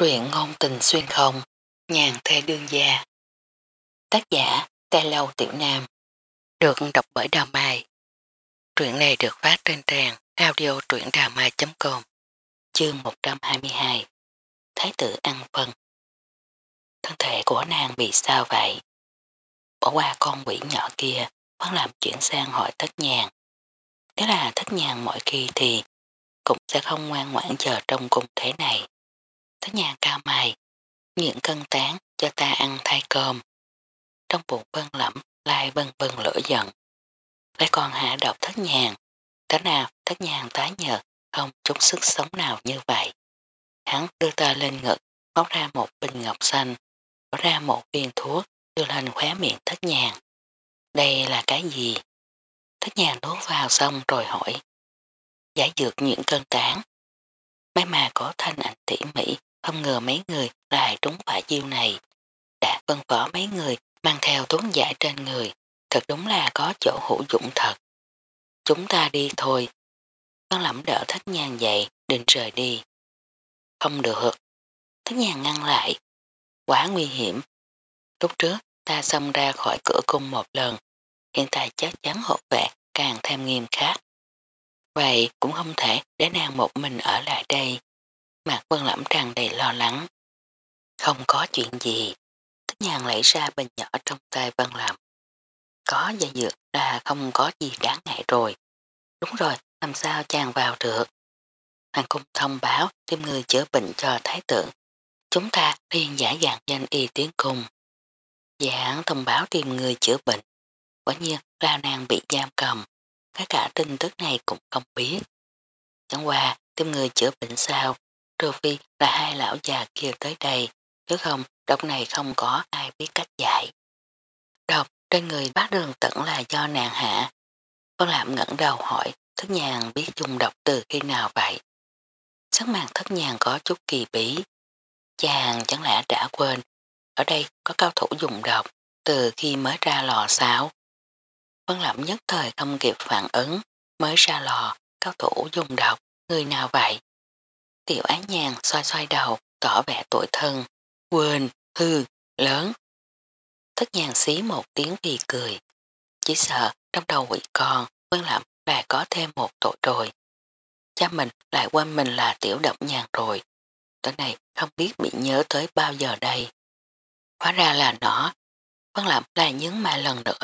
Truyện ngôn tình xuyên không, nhàn thê đương gia. Tác giả, Tê Lâu Tiểu Nam. Được đọc bởi Đào Mai. Truyện này được phát trên trang audio truyệnđàmai.com Chương 122 Thái tử ăn phân Thân thể của nàng bị sao vậy? Bỏ qua con quỷ nhỏ kia vẫn làm chuyển sang hỏi thất nhàn. Nếu là thất nhàn mọi khi thì cũng sẽ không ngoan ngoãn chờ trong cung thế này. Thất nhàn cao mày nghiện cân tán cho ta ăn thay cơm. Trong bụng bân lẫm lại bân bân lửa giận. Lại còn hạ độc thất nhàn. Thế nào thất nhàn tái nhợt, không chống sức sống nào như vậy. Hắn đưa ta lên ngực, móc ra một bình ngọc xanh, bỏ ra một viên thuốc, đưa lên khóe miệng thất nhàn. Đây là cái gì? Thất nhàn đốt vào xong rồi hỏi. Giải dược những cân tán. Mấy mà có thanh ảnh tỉ mỉ, không ngờ mấy người lại trúng phải chiêu này. Đã phân phó mấy người mang theo thuốc giải trên người, thật đúng là có chỗ hữu dụng thật. Chúng ta đi thôi. Con lẩm đỡ thất nhàn dậy, định rời đi. Không được. Thất nhàn ngăn lại. Quá nguy hiểm. Lúc trước ta xông ra khỏi cửa cung một lần, hiện tại chắc chắn hộp vệ càng thêm nghiêm khắc. Vậy cũng không thể để nàng một mình ở lại đây. Mạc Vân Lẩm tràn đầy lo lắng. Không có chuyện gì. Tất nhàng lấy ra bình nhỏ trong tay Vân Lẩm. Có dây dược là không có gì đáng ngại rồi. Đúng rồi, làm sao chàng vào được. Hoàng cung thông báo tìm người chữa bệnh cho thái tượng. Chúng ta liên giả dạng danh y tiến cùng. Giảng thông báo tìm người chữa bệnh. Quả nhiên là nàng bị giam cầm. Cái cả tin tức này cũng không biết. Chẳng qua tìm người chữa bệnh sao trừ phi là hai lão già kia tới đây, nếu không độc này không có ai biết cách dạy. Độc trên người bác đường tận là do nàng hạ. Vân Lạm ngẩn đầu hỏi thất nhàng biết dùng độc từ khi nào vậy. Sắc màn thất nhàng có chút kỳ bí. Chàng chẳng lẽ đã quên ở đây có cao thủ dùng độc từ khi mới ra lò sáo. Vân Lẩm nhất thời không kịp phản ứng mới ra lò cao thủ dùng độc người nào vậy. Tiểu Án nhàn xoay xoay đầu, tỏ vẻ tội thân. Quên, hư, lớn. Thất nhàn xí một tiếng vì cười. Chỉ sợ trong đầu quỷ con, Vân Lẩm lại có thêm một tội rồi. Cha mình lại quên mình là tiểu động nhàn rồi. Tối này không biết bị nhớ tới bao giờ đây. Hóa ra là nó. Vân Lẩm lại nhấn mà lần nữa.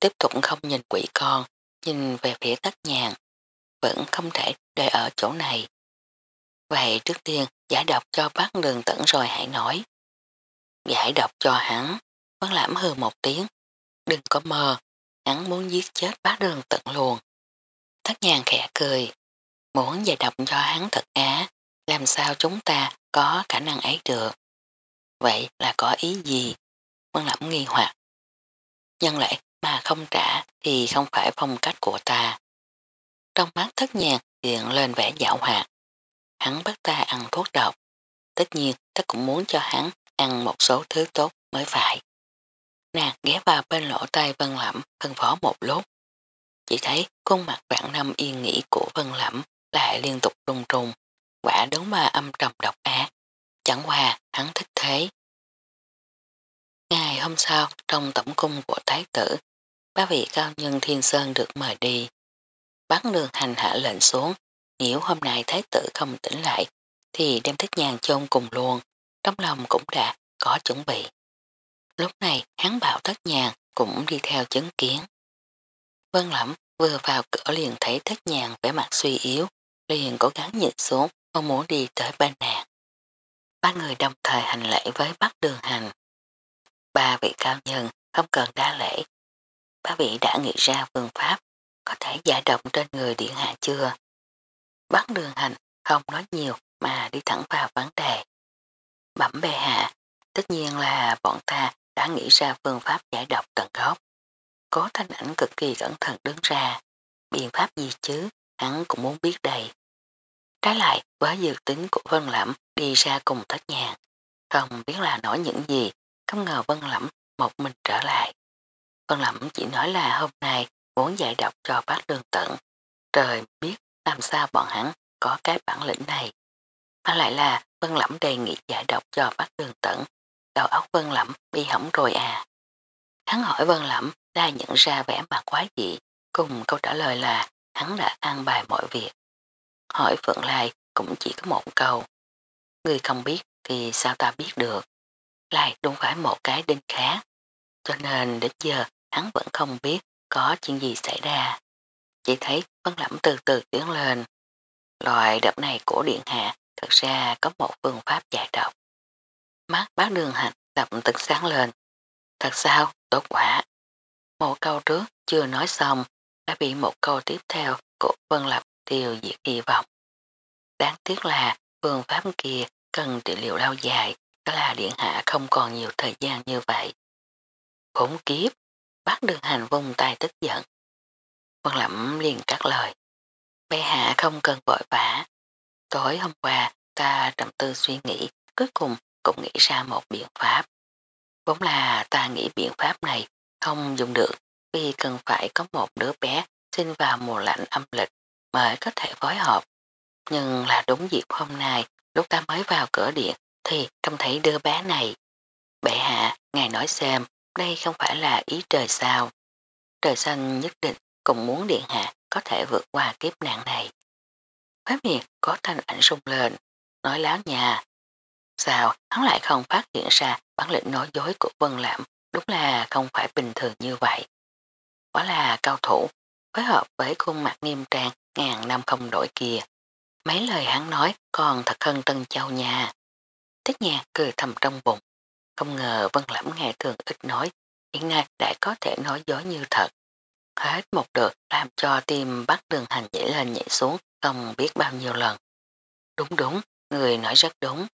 Tiếp tục không nhìn quỷ con, nhìn về phía thất nhàn. Vẫn không thể để ở chỗ này. Vậy trước tiên giải độc cho bác đường tận rồi hãy nói. Giải độc cho hắn, vẫn lãm hư một tiếng. Đừng có mơ, hắn muốn giết chết bác đường tận luôn. Thất nhàng khẽ cười, muốn giải độc cho hắn thật á, làm sao chúng ta có khả năng ấy được. Vậy là có ý gì? Vân Lẩm nghi hoặc. Nhân lại mà không trả thì không phải phong cách của ta. Trong mắt thất nhạc hiện lên vẻ dạo hoạt hắn bắt ta ăn thuốc độc. Tất nhiên ta cũng muốn cho hắn ăn một số thứ tốt mới phải. Nàng ghé vào bên lỗ tay Vân Lẩm phân phó một lúc. Chỉ thấy khuôn mặt vạn năm yên nghĩ của Vân Lẩm lại liên tục rung rung, quả đúng mà âm trầm độc ác. Chẳng qua hắn thích thế. Ngày hôm sau, trong tổng cung của Thái tử, ba vị cao nhân Thiên Sơn được mời đi. Bắn đường hành hạ lệnh xuống, nếu hôm nay thái tử không tỉnh lại thì đem thích nhàn chôn cùng luôn, trong lòng cũng đã có chuẩn bị. Lúc này hắn bảo thất nhàn cũng đi theo chứng kiến. Vân lẩm vừa vào cửa liền thấy thất nhàn vẻ mặt suy yếu, liền cố gắng nhịn xuống, không muốn đi tới bên nàng. Ba người đồng thời hành lễ với bắt đường hành. Ba vị cao nhân không cần đa lễ. Ba vị đã nghĩ ra phương pháp có thể giải động trên người điện hạ chưa? Bắt đường hành không nói nhiều mà đi thẳng vào vấn đề. Bẩm bề hạ, tất nhiên là bọn ta đã nghĩ ra phương pháp giải độc tận gốc. Có thanh ảnh cực kỳ cẩn thận đứng ra. Biện pháp gì chứ, hắn cũng muốn biết đây. Trái lại với dự tính của Vân Lẩm đi ra cùng thất nhàng. Không biết là nói những gì, không ngờ Vân Lẩm một mình trở lại. Vân Lẩm chỉ nói là hôm nay muốn dạy đọc cho bác đường tận. Trời biết làm sao bọn hắn có cái bản lĩnh này. Mà lại là Vân Lẩm đề nghị giải độc cho bác đường tận. Đầu óc Vân Lẩm bị hỏng rồi à. Hắn hỏi Vân Lẩm đã nhận ra vẻ mặt quái dị, cùng câu trả lời là hắn đã an bài mọi việc. Hỏi Phượng Lai cũng chỉ có một câu. Người không biết thì sao ta biết được. Lai đúng phải một cái đinh khác. Cho nên đến giờ hắn vẫn không biết có chuyện gì xảy ra. Chỉ thấy Vân Lẩm từ từ tiến lên. Loại độc này của Điện Hạ thật ra có một phương pháp giải độc. Mắt bác đường hạnh tập tức sáng lên. Thật sao? Tốt quả. Một câu trước chưa nói xong đã bị một câu tiếp theo của Vân Lập tiêu diệt hy vọng. Đáng tiếc là phương pháp kia cần trị liệu lâu dài, đó là điện hạ không còn nhiều thời gian như vậy. Khốn kiếp, bác đường hành vung tay tức giận. Quân Lẩm liền cắt lời. Bệ hạ không cần vội vã. Tối hôm qua ta trầm tư suy nghĩ, cuối cùng cũng nghĩ ra một biện pháp. Vốn là ta nghĩ biện pháp này không dùng được vì cần phải có một đứa bé sinh vào mùa lạnh âm lịch mới có thể phối hợp. Nhưng là đúng dịp hôm nay lúc ta mới vào cửa điện thì trông thấy đứa bé này. Bệ hạ, ngài nói xem đây không phải là ý trời sao. Trời xanh nhất định cũng muốn điện hạ có thể vượt qua kiếp nạn này. Phát miệng có thanh ảnh sung lên, nói láo nhà. Sao hắn lại không phát hiện ra bản lĩnh nói dối của Vân Lãm đúng là không phải bình thường như vậy. Quả là cao thủ, phối hợp với khuôn mặt nghiêm trang ngàn năm không đổi kia. Mấy lời hắn nói còn thật hơn Tân Châu nha. Tiết nhạc cười thầm trong bụng. Không ngờ Vân Lãm ngày thường ít nói, hiện nay đã có thể nói dối như thật. Hết một đợt làm cho tim bắt đường hành nhảy lên nhảy xuống không biết bao nhiêu lần. Đúng đúng, người nói rất đúng.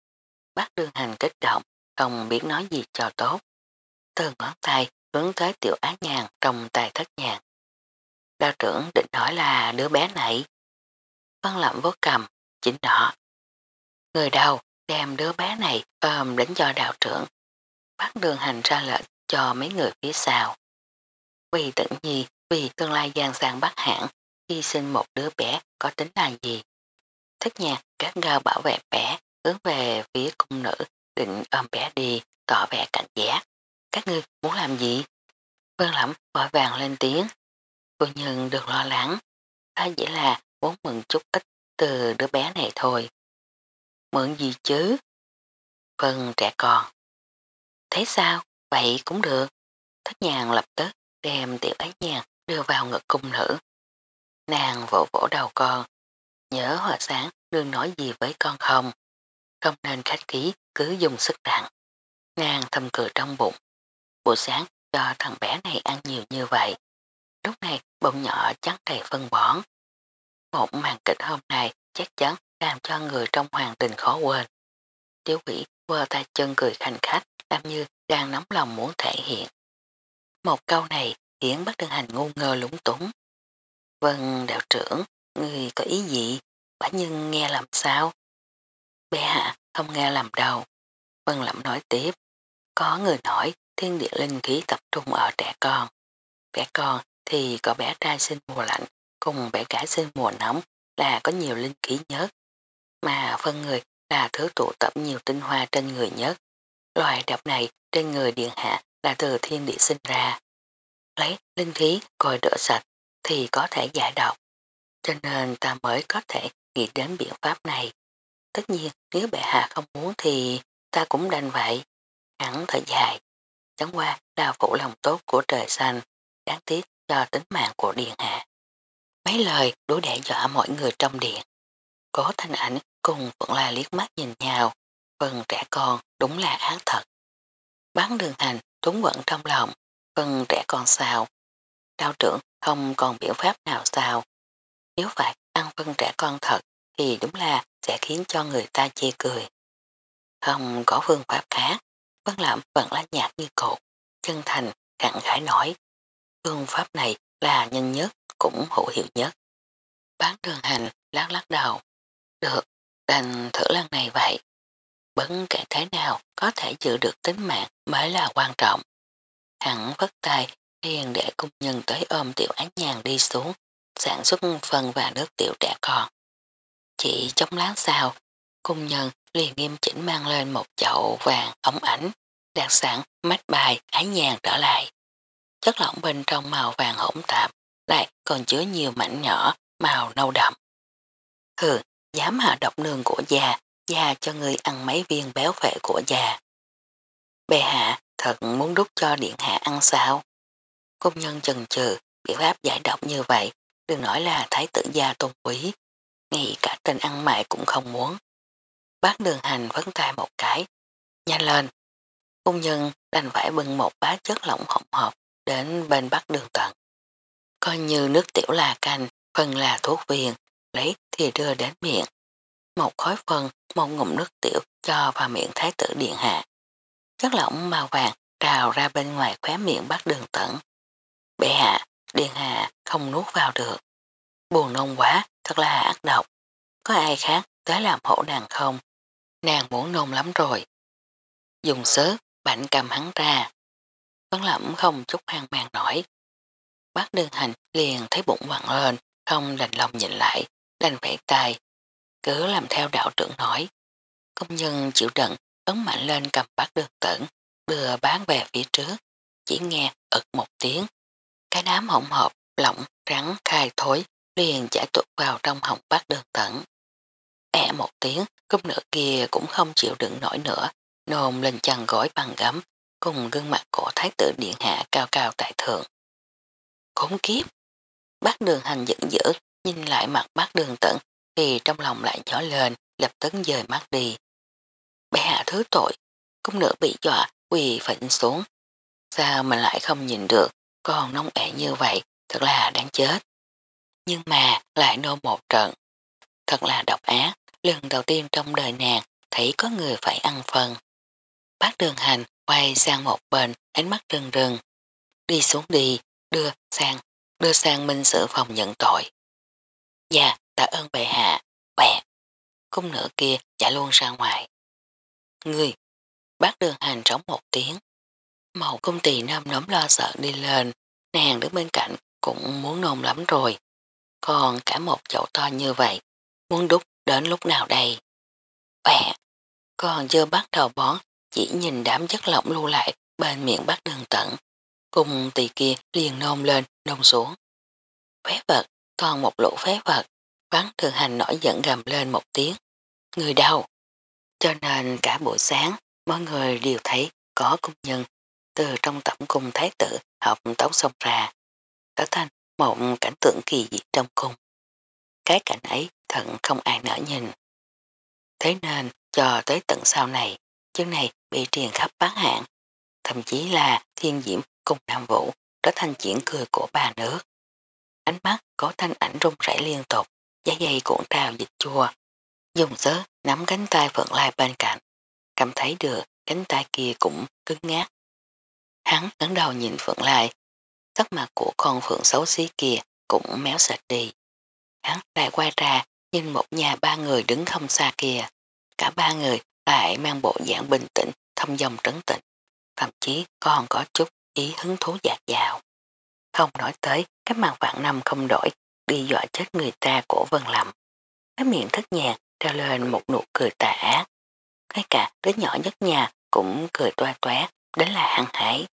Bác đường hành kích động, không biết nói gì cho tốt. Từ ngón tay hướng tới tiểu á nhàn trong tay thất nhàn. đạo trưởng định nói là đứa bé này. Vân lẩm vô cầm, chính đó. Người đầu đem đứa bé này ôm đến cho đạo trưởng. Bác đường hành ra lệnh cho mấy người phía sau. Vì tận nhi, vì tương lai gian sang bắt hãng, hy sinh một đứa bé có tính là gì. Thích nhạc các gao bảo vệ bé, hướng về phía cung nữ, định ôm bé đi, tỏ vẻ cảnh giác. Các ngươi muốn làm gì? Vân lẩm vội vàng lên tiếng. Cô nhân đừng lo lắng, ta chỉ là muốn mừng chút ít từ đứa bé này thôi. Mượn gì chứ? Vân trẻ con. Thế sao? Vậy cũng được. Thất nhàng lập tức đem tiểu ái nhàn đưa vào ngực cung nữ. Nàng vỗ vỗ đầu con. Nhớ hòa sáng, đừng nói gì với con không. Không nên khách khí, cứ dùng sức nặng. Nàng thầm cười trong bụng. Buổi sáng, cho thằng bé này ăn nhiều như vậy. Lúc này, bụng nhỏ chắc đầy phân bón. Một màn kịch hôm nay chắc chắn làm cho người trong hoàng tình khó quên. Tiếu quỷ quơ tay chân cười khanh khách làm như đang nóng lòng muốn thể hiện. Một câu này khiến bác Tân Hành ngu ngơ lúng túng. Vâng đạo trưởng, người có ý gì? Bả nhân nghe làm sao? Bé hạ không nghe làm đâu. Vân Lẩm nói tiếp. Có người nói thiên địa linh khí tập trung ở trẻ con. Trẻ con thì có bé trai sinh mùa lạnh cùng bé gái sinh mùa nóng là có nhiều linh khí nhất. Mà phân người là thứ tụ tập nhiều tinh hoa trên người nhất. Loài độc này trên người điện hạ là từ thiên địa sinh ra. Lấy linh khí coi đỡ sạch thì có thể giải độc. Cho nên ta mới có thể nghĩ đến biện pháp này. Tất nhiên nếu bệ hạ không muốn thì ta cũng đành vậy. Hắn thở dài. Chẳng qua là phụ lòng tốt của trời xanh, đáng tiếc cho tính mạng của điện hạ. Mấy lời đủ để dọa mọi người trong điện. Có thanh ảnh cùng vẫn là liếc mắt nhìn nhau, phần trẻ con đúng là ác thật. Bán đường hành túng quẩn trong lòng, phần trẻ con sao. Đạo trưởng không còn biểu pháp nào sao. Nếu phải ăn phân trẻ con thật thì đúng là sẽ khiến cho người ta chê cười. Không có phương pháp khác, Vân Lạm vẫn lá nhạt như cột, chân thành, cặn gãi nói. Phương pháp này là nhanh nhất, cũng hữu hiệu nhất. Bán đường hành lát lát đầu. Được, đành thử lần này vậy bất kể thế nào có thể giữ được tính mạng mới là quan trọng. Hẳn vất tay liền để cung nhân tới ôm tiểu án nhàn đi xuống, sản xuất phân và nước tiểu trẻ con. Chỉ trong láng sau, Cung nhân liền nghiêm chỉnh mang lên một chậu vàng ống ảnh, đặt sẵn mách bài ánh nhàn trở lại. Chất lỏng bên trong màu vàng hỗn tạp lại còn chứa nhiều mảnh nhỏ màu nâu đậm. Hừ, dám hạ độc nương của già, già cho người ăn mấy viên béo phệ của già. Bệ hạ thật muốn đút cho điện hạ ăn sao? Công nhân chần chừ, biện pháp giải độc như vậy, đừng nói là thái tử gia tôn quý, ngay cả tên ăn mại cũng không muốn. Bác đường hành vấn tay một cái, nhanh lên. Công nhân đành phải bưng một bát chất lỏng hỗn hợp đến bên bắc đường tận. Coi như nước tiểu là canh, phần là thuốc viên, lấy thì đưa đến miệng. Một khói phân, một ngụm nước tiểu cho vào miệng thái tử điện hạ. Chất lỏng màu vàng trào ra bên ngoài khóe miệng bắt đường tẩn. Bệ hạ, điện hạ không nuốt vào được. Buồn nôn quá, thật là ác độc. Có ai khác tới làm hổ nàng không? Nàng muốn nôn lắm rồi. Dùng sớt, bảnh cầm hắn ra. Vấn lẩm không chút hoang mang nổi. Bác đường hành liền thấy bụng quặn lên, không đành lòng nhìn lại, đành vẫy tay. Cứ làm theo đạo trưởng nói. Công nhân chịu đựng, ấn mạnh lên cầm bát đường tẩn, đưa bán về phía trước. Chỉ nghe ực một tiếng. Cái đám hỗn hợp, lỏng, rắn, khai thối, liền chảy tuột vào trong họng bát đường tẩn. E một tiếng, cúp nửa kia cũng không chịu đựng nổi nữa, nồm lên chăn gối bằng gấm, cùng gương mặt cổ thái tử điện hạ cao cao tại thượng. Khốn kiếp! Bác đường hành giận dữ, nhìn lại mặt bác đường tận, thì trong lòng lại nhỏ lên, lập tức dời mắt đi. Bé hạ thứ tội, cung nữ bị dọa, quỳ phỉnh xuống. Sao mình lại không nhìn được, còn nông ẻ như vậy, thật là đáng chết. Nhưng mà lại nô một trận. Thật là độc ác, lần đầu tiên trong đời nàng thấy có người phải ăn phần. Bác đường hành quay sang một bên, ánh mắt rừng rừng. Đi xuống đi, đưa sang, đưa sang minh sự phòng nhận tội. Dạ, tạ ơn bệ hạ, quẹt. Cung nữ kia chạy luôn ra ngoài. Người, bác đường hành trống một tiếng. Màu cung tỳ nam nấm lo sợ đi lên, nàng đứng bên cạnh cũng muốn nôn lắm rồi. Còn cả một chậu to như vậy, muốn đúc đến lúc nào đây? Bẹ, còn chưa bắt đầu bón, chỉ nhìn đám chất lỏng lưu lại bên miệng bác đường tận. Cùng tỳ kia liền nôn lên, nôn xuống. Phế vật, còn một lũ phế vật, Quán thường hành nổi giận gầm lên một tiếng. Người đau. Cho nên cả buổi sáng, mọi người đều thấy có công nhân từ trong tổng cung thái tử học tấu xông ra. Trở thành một cảnh tượng kỳ dị trong cung. Cái cảnh ấy thận không ai nở nhìn. Thế nên cho tới tận sau này, chương này bị truyền khắp bán hạng thậm chí là thiên diễm cùng Nam Vũ trở thành chuyện cười của bà nước. Ánh mắt có thanh ảnh rung rảy liên tục, giá dây cuộn trào dịch chua. Dùng sớ nắm cánh tay Phượng Lai bên cạnh, cảm thấy được cánh tay kia cũng cứng ngát. Hắn ngấn đầu nhìn Phượng Lai, sắc mặt của con Phượng xấu xí kia cũng méo sạch đi. Hắn lại quay ra nhìn một nhà ba người đứng không xa kia. Cả ba người lại mang bộ dạng bình tĩnh, thâm dòng trấn tĩnh, Thậm chí còn có chút ý hứng thú dạt dào. Không nói tới cái màn vạn năm không đổi đi dọa chết người ta của Vân Lâm. Cái miệng thất nhạc trao lên một nụ cười tà ác. Ngay cả đứa nhỏ nhất nhà cũng cười toa toát, đến là hăng hải.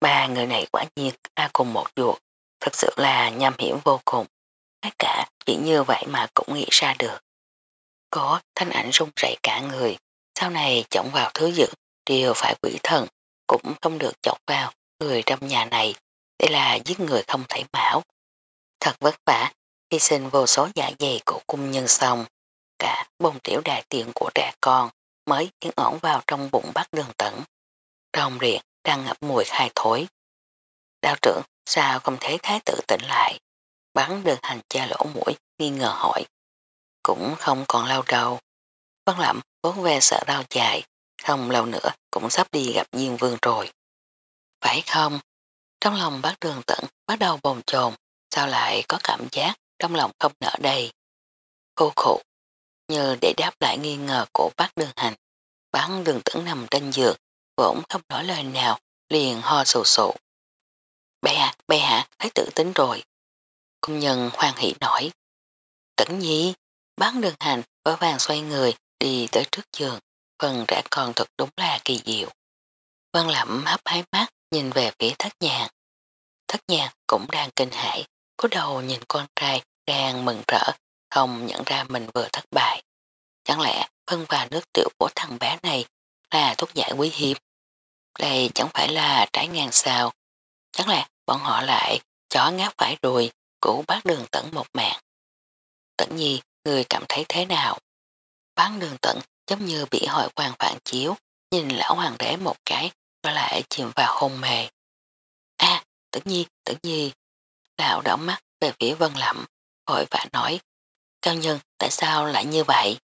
Ba người này quả nhiên ra cùng một ruột, thật sự là nham hiểm vô cùng. Ngay cả chỉ như vậy mà cũng nghĩ ra được. Có thanh ảnh rung rẩy cả người, sau này chổng vào thứ dự, đều phải quỷ thần, cũng không được chọc vào người trong nhà này, đây là giết người không thể bảo. Thật vất vả, hy sinh vô số dạ dày của cung nhân xong, cả bông tiểu đại tiện của trẻ con mới yên ổn vào trong bụng bắt đường tẩn. Trong riệt đang ngập mùi khai thối. Đạo trưởng sao không thấy thái tử tỉnh lại? Bắn đường hành cha lỗ mũi, nghi ngờ hỏi. Cũng không còn lâu đâu. văn lẩm vốn ve sợ đau dài, không lâu nữa cũng sắp đi gặp Diên Vương rồi. Phải không? Trong lòng bác đường tận bắt đầu bồn chồn, sao lại có cảm giác trong lòng không nở đây? Cô khổ, như để đáp lại nghi ngờ của bác đường hành. Bán đường tưởng nằm trên giường, vốn không nói lời nào, liền ho sù sụ. Bè hạ, bè hạ, thấy tự tính rồi. Công nhân hoan hỷ nổi. Tẩn nhi, bán đường hành vỡ vàng xoay người, đi tới trước giường, phần rẽ con thật đúng là kỳ diệu. Văn lẩm hấp hái mắt nhìn về phía thất nhàng. Thất nhàng cũng đang kinh hãi, cú đầu nhìn con trai đang mừng rỡ, không nhận ra mình vừa thất bại. Chẳng lẽ phân và nước tiểu của thằng bé này là thuốc giải quý hiếm? Đây chẳng phải là trái ngang sao. Chẳng lẽ bọn họ lại chó ngáp phải rồi? cũ bác đường tận một mạng. Tận nhi, người cảm thấy thế nào? Bán đường tận giống như bị hội quan phản chiếu, nhìn lão hoàng đế một cái và lại chìm vào hôn mề. a à, tử nhi, tử nhi. Lão đỏ mắt về phía vân lẩm, hội vã nói, cao nhân tại sao lại như vậy?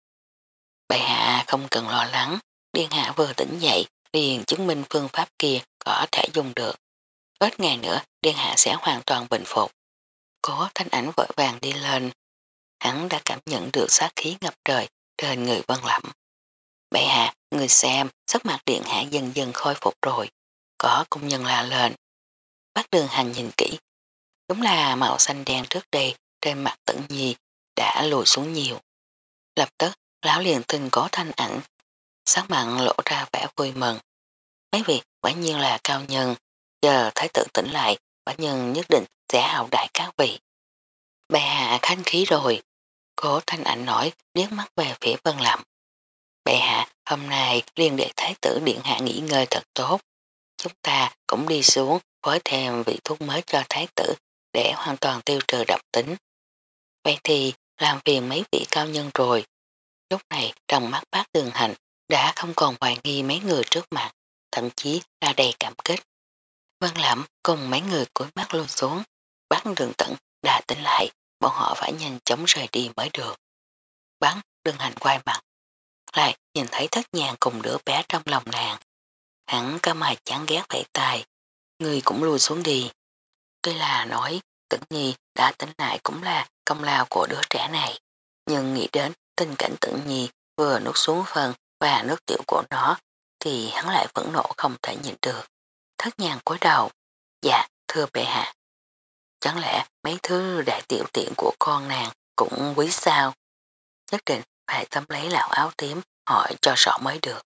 Bệ hạ không cần lo lắng, điên hạ vừa tỉnh dậy liền chứng minh phương pháp kia có thể dùng được. Ít ngày nữa điên hạ sẽ hoàn toàn bình phục. Cố thanh ảnh vội vàng đi lên. Hắn đã cảm nhận được sát khí ngập trời trên người vân lẩm. Bệ hạ, người xem, sắc mặt điện hạ dần dần khôi phục rồi. Có công nhân la lên. Bác đường hành nhìn kỹ. Đúng là màu xanh đen trước đây trên mặt tận nhì đã lùi xuống nhiều. Lập tức, lão liền tin có thanh ảnh. Sắc mặn lộ ra vẻ vui mừng. Mấy vị quả nhiên là cao nhân. Giờ thái tử tỉnh lại, quả nhân nhất định sẽ hào đại các vị. Bệ hạ khánh khí rồi. Cố thanh ảnh nói liếc mắt về phía vân lậm. Bệ hạ, hôm nay liên đệ thái tử điện hạ nghỉ ngơi thật tốt. Chúng ta cũng đi xuống phối thêm vị thuốc mới cho thái tử để hoàn toàn tiêu trừ độc tính. Vậy thì làm phiền mấy vị cao nhân rồi. Lúc này trong mắt bác đường hành đã không còn hoài nghi mấy người trước mặt, thậm chí là đầy cảm kích. Vân Lãm cùng mấy người cuối mắt luôn xuống, bác đường tận đã tỉnh lại, bọn họ phải nhanh chóng rời đi mới được. Bắn đường hành quay mặt, lại nhìn thấy thất nhàng cùng đứa bé trong lòng nàng. Hắn có mà chán ghét vẫy tài, người cũng lùi xuống đi. Tuy là nói tử nhi đã tỉnh lại cũng là công lao của đứa trẻ này, nhưng nghĩ đến tình cảnh tử nhi vừa nuốt xuống phần và nước tiểu của nó thì hắn lại vẫn nộ không thể nhìn được. Thất nhàng cúi đầu, dạ thưa bệ hạ. Chẳng lẽ mấy thứ đại tiểu tiện của con nàng cũng quý sao? Nhất định phải tấm lấy lão áo tím hỏi cho rõ mới được.